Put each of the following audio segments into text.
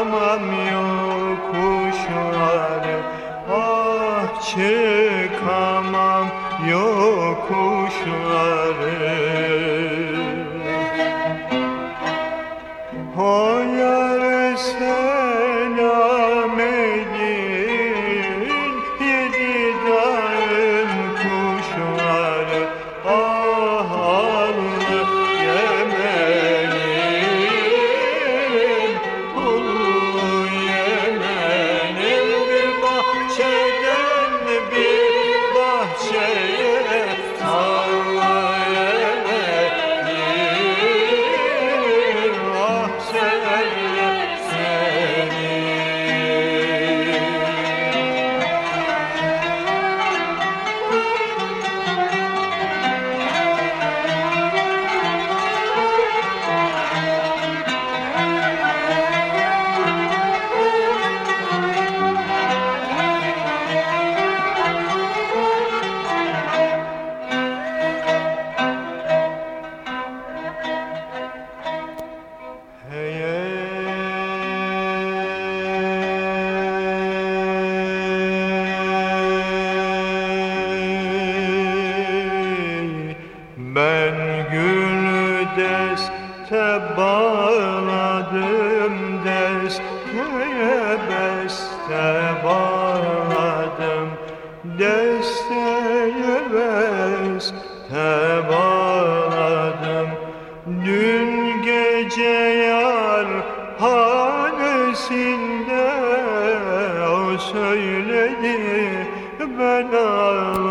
Çıkamam yokuşları Ah çıkamam yokuşları Hasrete bağladım desteye beste bağladım. Desteye beste bağladım. Dün gece yar hanesinde O söyledi ben ağladım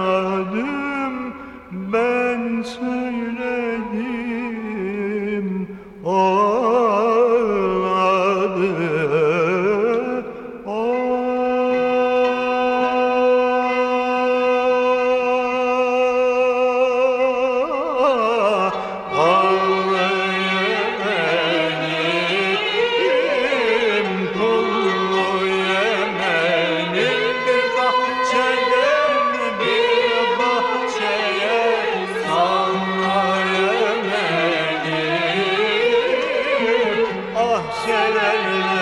ülkelerle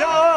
show.